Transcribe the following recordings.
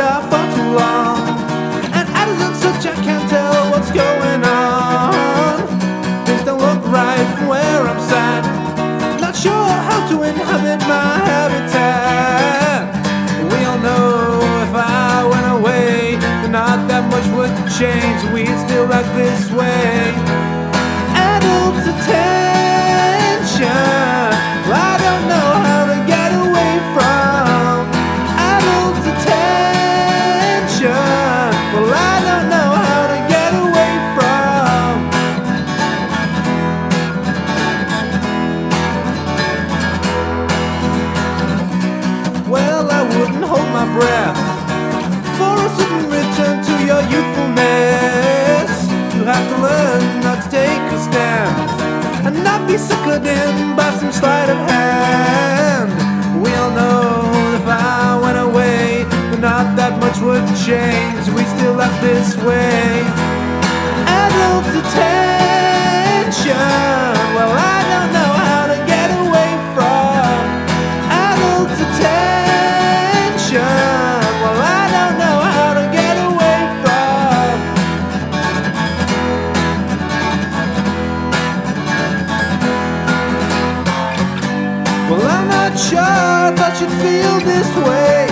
off for too long. And of such, I can't tell what's going on. Things don't look right from where I'm sat. Not sure how to inhabit my habitat. We all know if I went away, not that much would change. We'd still act this way. My breath for a sudden return to your youthfulness. You have to learn not to take a stand and not be suckered in by some sleight of hand. We all know if I went away, not that much would change. We still act this way. Well, I'm not sure I should feel this way.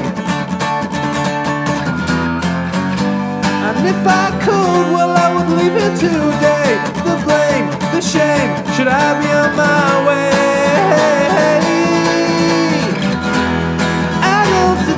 And if I could, well, I would leave it today. The blame, the shame, should I be on my way?